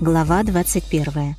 Глава 21.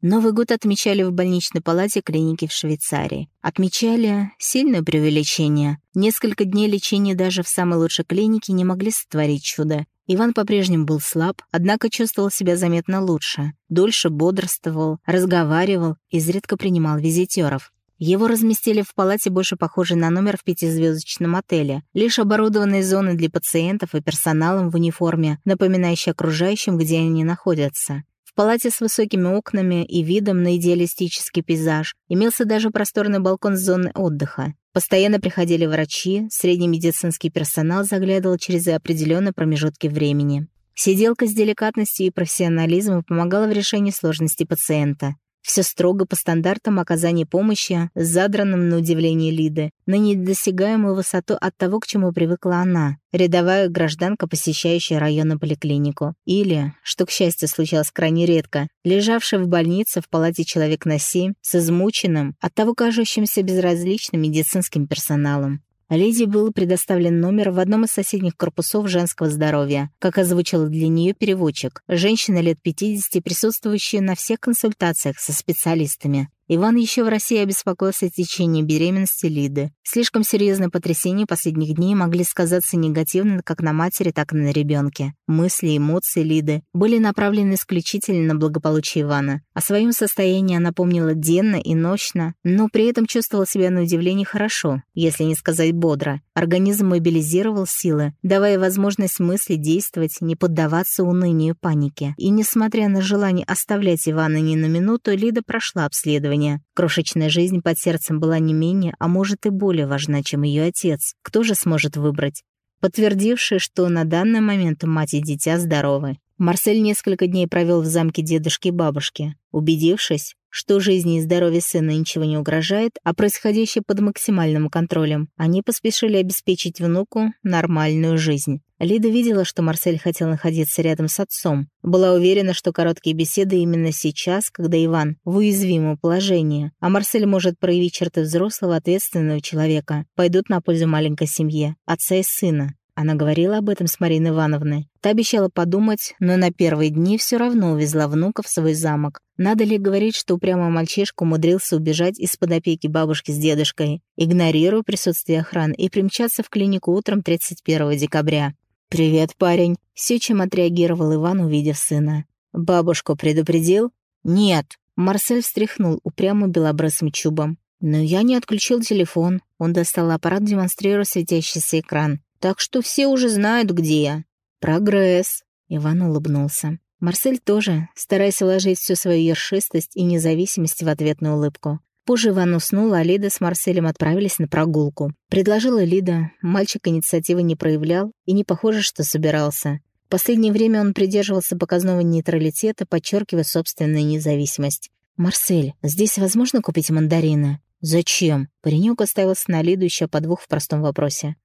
Новый год отмечали в больничной палате клиники в Швейцарии. Отмечали сильное преувеличение. Несколько дней лечения даже в самой лучшей клинике не могли сотворить чудо. Иван по-прежнему был слаб, однако чувствовал себя заметно лучше. Дольше бодрствовал, разговаривал, изредка принимал визитеров. Его разместили в палате, больше похожей на номер в пятизвездочном отеле. Лишь оборудованные зоны для пациентов и персоналом в униформе, напоминающие окружающим, где они находятся. В палате с высокими окнами и видом на идеалистический пейзаж имелся даже просторный балкон с зоны отдыха. Постоянно приходили врачи, средний медицинский персонал заглядывал через определенные промежутки времени. Сиделка с деликатностью и профессионализмом помогала в решении сложности пациента. Все строго по стандартам оказания помощи, задранным на удивление Лиды, на недосягаемую высоту от того, к чему привыкла она, рядовая гражданка, посещающая районную поликлинику. Или, что, к счастью, случалось крайне редко, лежавший в больнице в палате человек на семь с измученным, оттого кажущимся безразличным медицинским персоналом. Леди был предоставлен номер в одном из соседних корпусов женского здоровья, как озвучил для нее переводчик, женщина лет 50, присутствующая на всех консультациях со специалистами. Иван еще в России обеспокоился течением беременности Лиды. Слишком серьезные потрясения последних дней могли сказаться негативно как на матери, так и на ребенке. Мысли и эмоции Лиды были направлены исключительно на благополучие Ивана. О своем состоянии она помнила денно и ночно, но при этом чувствовала себя на удивление хорошо, если не сказать бодро. Организм мобилизировал силы, давая возможность мысли действовать, не поддаваться унынию и панике. И несмотря на желание оставлять Ивана ни на минуту, Лида прошла обследование исследования. Крошечная жизнь под сердцем была не менее, а может и более важна, чем ее отец. Кто же сможет выбрать? Подтвердивший, что на данный момент мать и дитя здоровы. Марсель несколько дней провел в замке дедушки и бабушки. Убедившись, что жизни и здоровью сына ничего не угрожает, а происходящее под максимальным контролем, они поспешили обеспечить внуку нормальную жизнь. Лида видела, что Марсель хотел находиться рядом с отцом. Была уверена, что короткие беседы именно сейчас, когда Иван в уязвимом положении, а Марсель может проявить черты взрослого ответственного человека, пойдут на пользу маленькой семье, отца и сына. Она говорила об этом с Мариной Ивановной. Та обещала подумать, но на первые дни все равно увезла внука в свой замок. Надо ли говорить, что упрямый мальчишка умудрился убежать из-под опеки бабушки с дедушкой, игнорируя присутствие охраны, и примчаться в клинику утром 31 декабря? «Привет, парень!» Все, чем отреагировал Иван, увидев сына. «Бабушку предупредил?» «Нет!» Марсель встряхнул упрямо белобрысым чубом. Но я не отключил телефон. Он достал аппарат, демонстрируя светящийся экран. Так что все уже знают, где я. Прогресс. Иван улыбнулся. Марсель тоже, стараясь вложить всю свою ершистость и независимость в ответную улыбку. Позже Иван уснул, а Лида с Марселем отправились на прогулку. Предложила Лида. Мальчик инициативы не проявлял и не похоже, что собирался. В последнее время он придерживался показного нейтралитета, подчеркивая собственную независимость. «Марсель, здесь возможно купить мандарины?» «Зачем?» Паренек оставился на Лиду еще подвох в простом вопросе.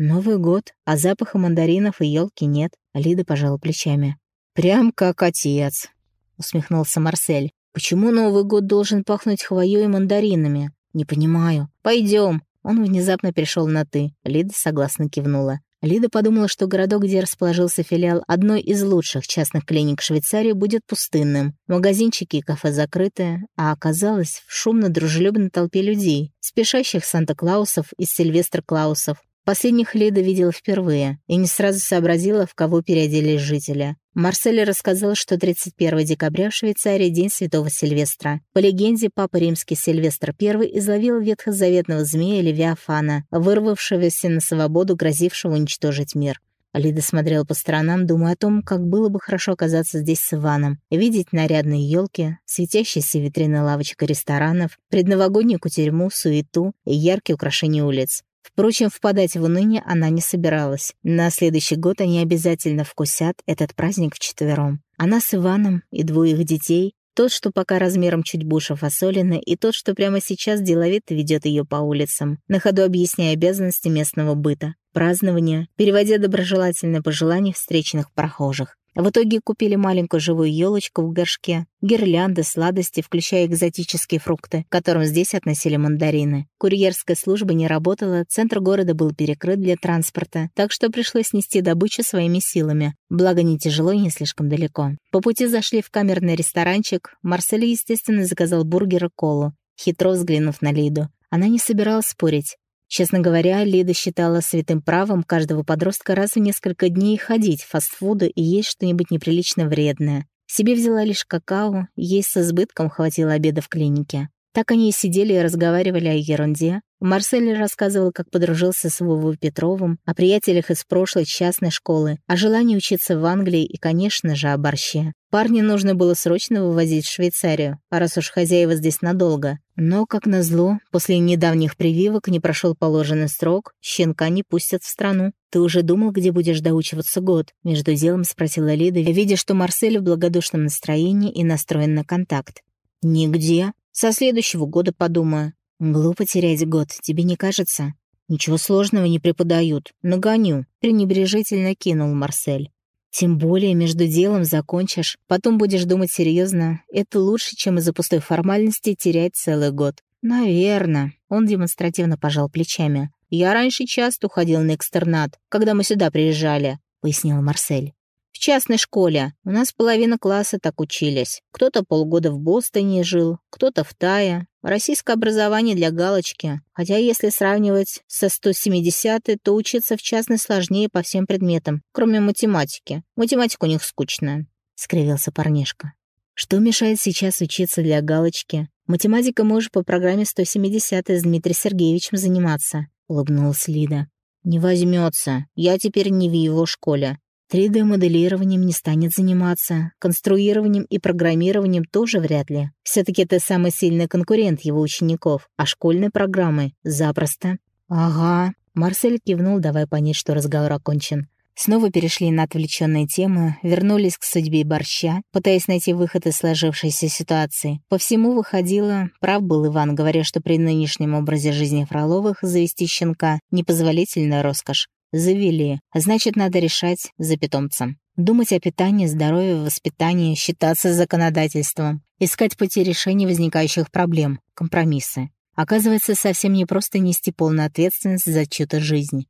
«Новый год, а запаха мандаринов и елки нет», — Лида пожала плечами. «Прям как отец», — усмехнулся Марсель. «Почему Новый год должен пахнуть хвоей и мандаринами? Не понимаю. Пойдем. Он внезапно перешел на «ты». Лида согласно кивнула. Лида подумала, что городок, где расположился филиал одной из лучших частных клиник Швейцарии, будет пустынным. Магазинчики и кафе закрыты, а оказалось в шумно-дружелюбной толпе людей, спешащих Санта-Клаусов и Сильвестр-Клаусов, Последних Лида видела впервые и не сразу сообразила, в кого переоделись жители. Марсель рассказал, что 31 декабря в Швейцарии День Святого Сильвестра. По легенде, Папа Римский Сильвестр I изловил ветхозаветного змея Левиафана, вырвавшегося на свободу, грозившего уничтожить мир. Лида смотрела по сторонам, думая о том, как было бы хорошо оказаться здесь с Иваном, видеть нарядные елки, светящиеся витрины лавочек и ресторанов, предновогоднюю кутерьму, суету и яркие украшения улиц. Впрочем, впадать в уныние она не собиралась. На следующий год они обязательно вкусят этот праздник вчетвером. Она с Иваном и двое их детей, тот, что пока размером чуть больше фасолины, и тот, что прямо сейчас деловито ведет ее по улицам, на ходу объясняя обязанности местного быта, празднования, переводя доброжелательные пожелания встречных прохожих. В итоге купили маленькую живую елочку в горшке, гирлянды, сладости, включая экзотические фрукты, к которым здесь относили мандарины. Курьерская служба не работала, центр города был перекрыт для транспорта, так что пришлось нести добычу своими силами. Благо, не тяжело и не слишком далеко. По пути зашли в камерный ресторанчик. Марсель, естественно, заказал бургер и колу, хитро взглянув на Лиду. Она не собиралась спорить. Честно говоря, Лида считала святым правом каждого подростка раз в несколько дней ходить в фастфуды и есть что-нибудь неприлично вредное. Себе взяла лишь какао, есть с избытком хватило обеда в клинике. Так они и сидели и разговаривали о ерунде. Марсель рассказывал, как подружился с Вовой Петровым, о приятелях из прошлой частной школы, о желании учиться в Англии и, конечно же, о борще. Парня нужно было срочно вывозить в Швейцарию, а раз уж хозяева здесь надолго. Но, как назло, после недавних прививок не прошел положенный срок, щенка не пустят в страну. «Ты уже думал, где будешь доучиваться год?» Между делом спросила Лида, видя, что Марсель в благодушном настроении и настроен на контакт. «Нигде. Со следующего года подумаю. Глупо терять год, тебе не кажется? Ничего сложного не преподают. Нагоню. Пренебрежительно кинул Марсель. Тем более между делом закончишь, потом будешь думать серьезно. Это лучше, чем из-за пустой формальности терять целый год. Наверно. Он демонстративно пожал плечами. Я раньше часто уходил на экстернат, когда мы сюда приезжали, пояснил Марсель. В частной школе. У нас половина класса так учились. Кто-то полгода в Бостоне жил, кто-то в Тае. Российское образование для галочки. Хотя если сравнивать со 170 то учиться в частной сложнее по всем предметам, кроме математики. Математика у них скучная. Скривился парнишка. Что мешает сейчас учиться для галочки? Математика можешь по программе 170 с Дмитрием Сергеевичем заниматься, улыбнулась Лида. Не возьмется. Я теперь не в его школе. 3D-моделированием не станет заниматься, конструированием и программированием тоже вряд ли. Все-таки это самый сильный конкурент его учеников, а школьной программы — запросто. «Ага», — Марсель кивнул, давая понять, что разговор окончен. Снова перешли на отвлеченные темы, вернулись к судьбе борща, пытаясь найти выход из сложившейся ситуации. По всему выходило, прав был Иван, говоря, что при нынешнем образе жизни Фроловых завести щенка — непозволительная роскошь. Завели. Значит, надо решать за питомцем. Думать о питании, здоровье, воспитании, считаться законодательством. Искать пути решения возникающих проблем. Компромиссы. Оказывается, совсем не просто нести полную ответственность за чью-то жизнь.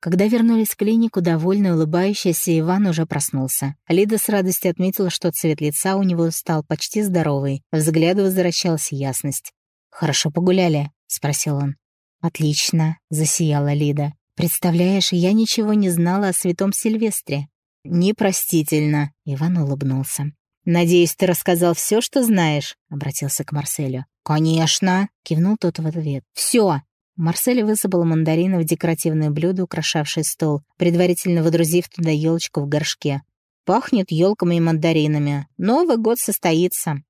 Когда вернулись в клинику, довольно улыбающийся Иван уже проснулся. Лида с радостью отметила, что цвет лица у него стал почти здоровый. Взгляду возвращалась ясность. «Хорошо погуляли?» — спросил он. «Отлично», — засияла Лида. Представляешь, я ничего не знала о святом Сильвестре. Непростительно, Иван улыбнулся. «Надеюсь, ты рассказал все, что знаешь?» — обратился к Марселю. «Конечно!» — кивнул тот в ответ. «Все!» Марсель высыпал мандарины в декоративное блюдо, украшавшее стол, предварительно водрузив туда елочку в горшке. «Пахнет елками и мандаринами. Новый год состоится!»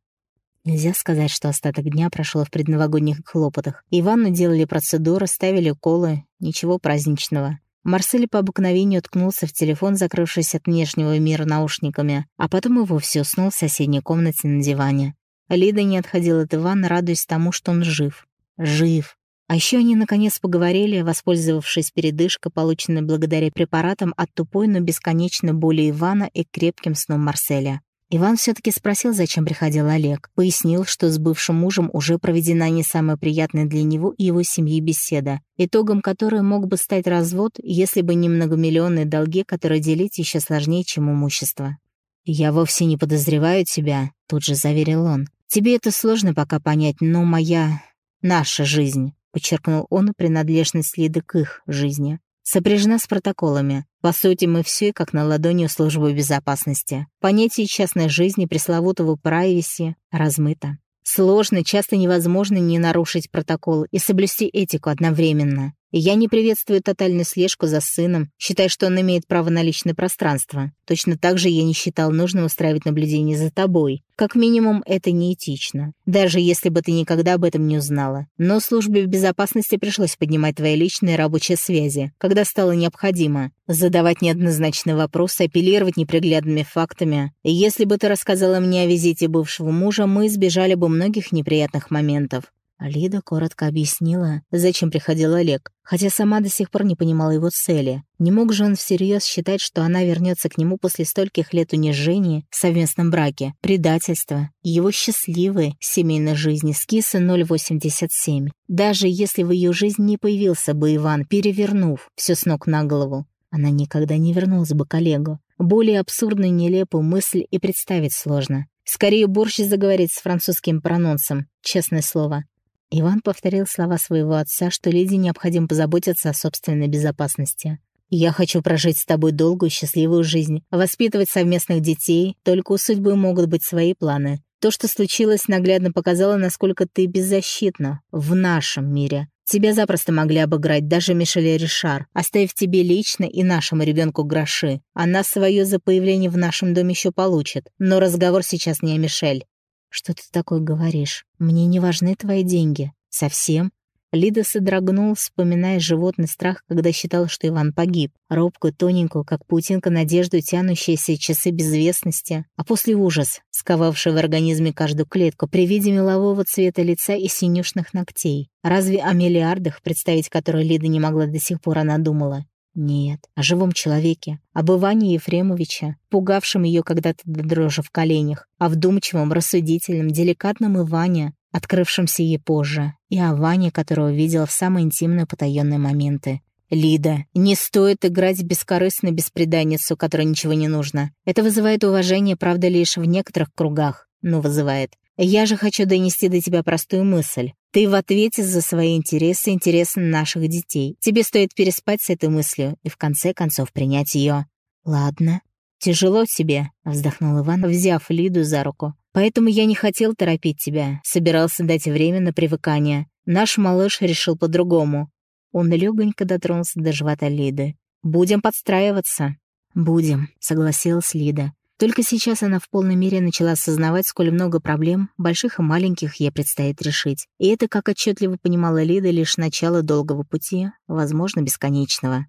Нельзя сказать, что остаток дня прошел в предновогодних хлопотах. Ивану делали процедуры, ставили колы. Ничего праздничного. Марсель по обыкновению ткнулся в телефон, закрывшись от внешнего мира наушниками, а потом и вовсе уснул в соседней комнате на диване. Лида не отходила от Ивана, радуясь тому, что он жив. Жив. А еще они наконец поговорили, воспользовавшись передышкой, полученной благодаря препаратам от тупой, но бесконечно боли Ивана и крепким сном Марселя. Иван все-таки спросил, зачем приходил Олег. Пояснил, что с бывшим мужем уже проведена не самая приятная для него и его семьи беседа, итогом которой мог бы стать развод, если бы не многомиллионные долги, которые делить еще сложнее, чем имущество. «Я вовсе не подозреваю тебя», — тут же заверил он. «Тебе это сложно пока понять, но моя... наша жизнь», — подчеркнул он принадлежность Лиды к их жизни сопряжена с протоколами. По сути, мы все как на ладони у службы безопасности. Понятие частной жизни, пресловутого прайвеси размыто. Сложно, часто невозможно не нарушить протокол и соблюсти этику одновременно. Я не приветствую тотальную слежку за сыном, считая, что он имеет право на личное пространство. Точно так же я не считал нужным устраивать наблюдение за тобой. Как минимум, это неэтично. Даже если бы ты никогда об этом не узнала. Но службе безопасности пришлось поднимать твои личные рабочие связи, когда стало необходимо. Задавать неоднозначные вопросы, апеллировать неприглядными фактами. Если бы ты рассказала мне о визите бывшего мужа, мы избежали бы многих неприятных моментов. Лида коротко объяснила, зачем приходил Олег, хотя сама до сих пор не понимала его цели. Не мог же он всерьез считать, что она вернется к нему после стольких лет унижения в совместном браке, предательства, его счастливой семейной жизни с кисы 087. Даже если в ее жизни не появился бы Иван, перевернув все с ног на голову, она никогда не вернулась бы к Олегу. Более абсурдную нелепую мысль и представить сложно. Скорее борщ заговорить с французским прононсом, честное слово. Иван повторил слова своего отца, что леди необходимо позаботиться о собственной безопасности. «Я хочу прожить с тобой долгую счастливую жизнь, воспитывать совместных детей, только у судьбы могут быть свои планы. То, что случилось, наглядно показало, насколько ты беззащитна в нашем мире. Тебя запросто могли обыграть даже Мишель Ришар, оставив тебе лично и нашему ребенку гроши. Она свое за появление в нашем доме еще получит. Но разговор сейчас не о Мишель. Что ты такое говоришь? Мне не важны твои деньги. Совсем? Лида содрогнул, вспоминая животный страх, когда считал, что Иван погиб. Робкую, тоненькую, как паутинка надежду, тянущиеся часы безвестности. А после ужас, сковавший в организме каждую клетку при виде мелового цвета лица и синюшных ногтей. Разве о миллиардах, представить которые Лида не могла до сих пор, она думала? Нет, о живом человеке, об Иване Ефремовиче, пугавшем ее когда-то до дрожи в коленях, о вдумчивом, рассудительном, деликатном Иване, открывшемся ей позже, и о Ване, которого видела в самые интимные потаенные моменты. «Лида, не стоит играть бескорыстно беспреданницу, которой ничего не нужно. Это вызывает уважение, правда, лишь в некоторых кругах, но вызывает. Я же хочу донести до тебя простую мысль. Ты в ответе за свои интересы, интересы наших детей. Тебе стоит переспать с этой мыслью и в конце концов принять ее. Ладно. Тяжело тебе, вздохнул Иван, взяв Лиду за руку. Поэтому я не хотел торопить тебя, собирался дать время на привыкание. Наш малыш решил по-другому. Он легонько дотронулся до живота Лиды. «Будем подстраиваться». «Будем», — согласилась Лида. Только сейчас она в полной мере начала осознавать, сколь много проблем, больших и маленьких, ей предстоит решить. И это, как отчетливо понимала Лида, лишь начало долгого пути, возможно, бесконечного.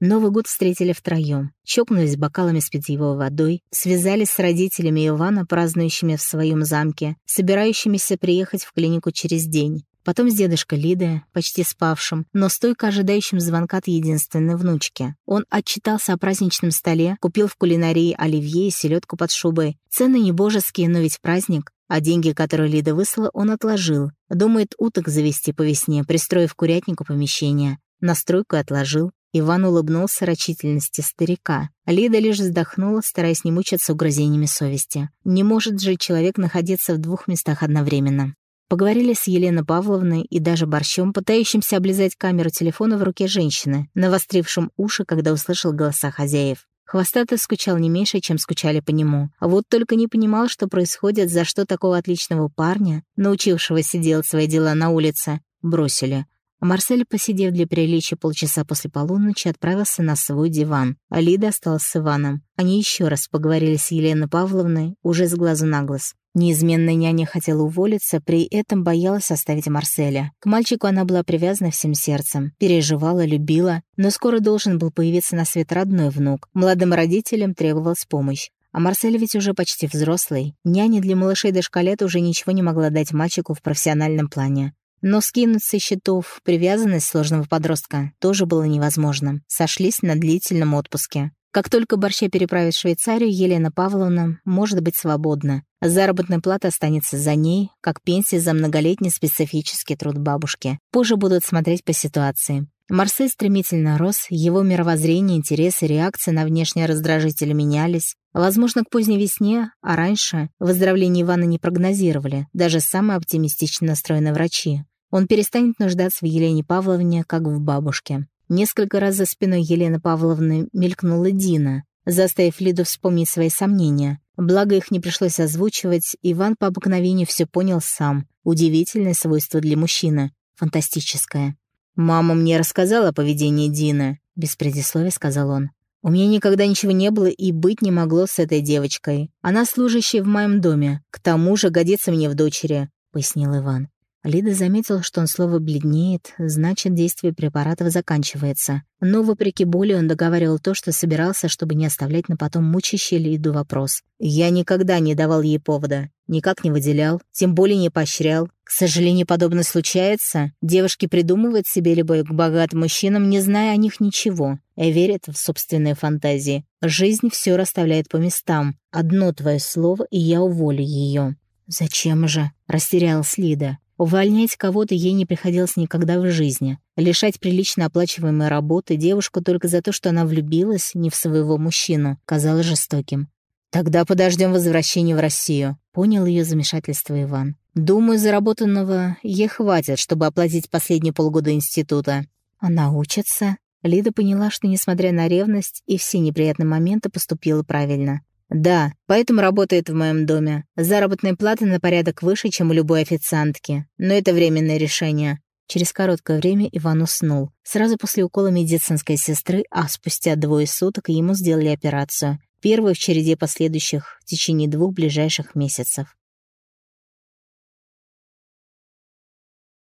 Новый год встретили втроем, чокнулись бокалами с питьевой водой, связались с родителями Ивана, празднующими в своем замке, собирающимися приехать в клинику через день. Потом с дедушкой Лиды, почти спавшим, но стойко ожидающим звонка от единственной внучки. Он отчитался о праздничном столе, купил в кулинарии оливье и селедку под шубой. Цены не божеские, но ведь праздник. А деньги, которые Лида выслала, он отложил. Думает уток завести по весне, пристроив курятнику помещение. Настройку отложил. Иван улыбнулся рачительности старика. Лида лишь вздохнула, стараясь не мучиться угрозениями совести. Не может же человек находиться в двух местах одновременно. Поговорили с Еленой Павловной и даже Борщом, пытающимся облизать камеру телефона в руке женщины, навострившим уши, когда услышал голоса хозяев. Хвостатый скучал не меньше, чем скучали по нему. А вот только не понимал, что происходит, за что такого отличного парня, научившегося делать свои дела на улице, бросили. А Марсель, посидев для приличия полчаса после полуночи, отправился на свой диван, а Лида осталась с Иваном. Они еще раз поговорили с Еленой Павловной, уже с глазу на глаз. Неизменная няня хотела уволиться, при этом боялась оставить Марселя. К мальчику она была привязана всем сердцем, переживала, любила, но скоро должен был появиться на свет родной внук. Молодым родителям требовалась помощь. А Марсель ведь уже почти взрослый. Няня для малышей дошколет уже ничего не могла дать мальчику в профессиональном плане. Но скинуть со счетов привязанность сложного подростка тоже было невозможно. Сошлись на длительном отпуске. Как только Борща переправит в Швейцарию, Елена Павловна может быть свободна. Заработная плата останется за ней, как пенсия за многолетний специфический труд бабушки. Позже будут смотреть по ситуации. Марсель стремительно рос, его мировоззрение, интересы, реакции на внешние раздражители менялись. Возможно, к поздней весне, а раньше, выздоровление Ивана не прогнозировали, даже самые оптимистично настроенные врачи. Он перестанет нуждаться в Елене Павловне, как в бабушке. Несколько раз за спиной Елены Павловны мелькнула Дина, заставив Лиду вспомнить свои сомнения. Благо их не пришлось озвучивать, Иван по обыкновению все понял сам. Удивительное свойство для мужчины. Фантастическое. «Мама мне рассказала о поведении Дины», — без предисловия сказал он. «У меня никогда ничего не было и быть не могло с этой девочкой. Она служащая в моем доме. К тому же годится мне в дочери», — пояснил Иван. Лида заметила, что он слово бледнеет, значит, действие препаратов заканчивается. Но, вопреки боли, он договаривал то, что собирался, чтобы не оставлять на потом мучащий Лиду вопрос. «Я никогда не давал ей повода, никак не выделял, тем более не поощрял. К сожалению, подобное случается. Девушки придумывают себе любовь к богатым мужчинам, не зная о них ничего, и верят в собственные фантазии. Жизнь все расставляет по местам. Одно твое слово, и я уволю ее. «Зачем же?» — растерялась Лида. Увольнять кого-то ей не приходилось никогда в жизни. Лишать прилично оплачиваемой работы девушку только за то, что она влюбилась не в своего мужчину, казалось жестоким. «Тогда подождем возвращения в Россию», — понял ее замешательство Иван. «Думаю, заработанного ей хватит, чтобы оплатить последние полгода института». Она учится. Лида поняла, что, несмотря на ревность и все неприятные моменты, поступила правильно. «Да, поэтому работает в моем доме. Заработная плата на порядок выше, чем у любой официантки. Но это временное решение». Через короткое время Иван уснул. Сразу после укола медицинской сестры, а спустя двое суток ему сделали операцию. Первую в череде последующих в течение двух ближайших месяцев.